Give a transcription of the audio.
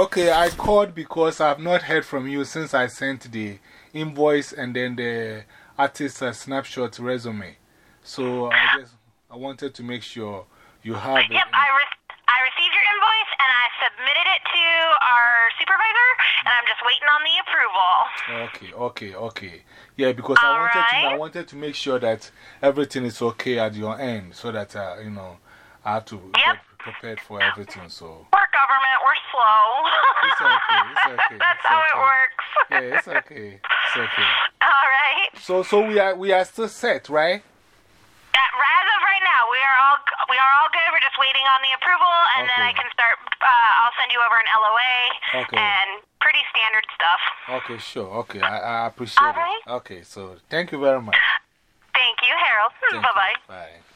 Okay, I called because I've not heard from you since I sent the invoice and then the artist's uh, snapshot resume. So I just I wanted to make sure you have it. Yep, I, re I received your invoice and I submitted it to our supervisor, and I'm just waiting on the approval. Okay, okay, okay. Yeah, because I wanted, to, I wanted to make sure that everything is okay at your end so that, uh, you know, I have to get prepared for everything. So. Government, we're slow. it's okay, it's okay. That's it's how okay. it works. yeah, it's okay. It's okay. All right. So, so we are, we are still set, right? As of right now, we are all we are all good. We're just waiting on the approval, and then I can start. Uh, I'll send you over an LOA Okay. and pretty standard stuff. Okay, sure. Okay, I, I appreciate All it. right. Okay, so thank you very much. Thank you, Harold. Thank you. Bye bye. Bye.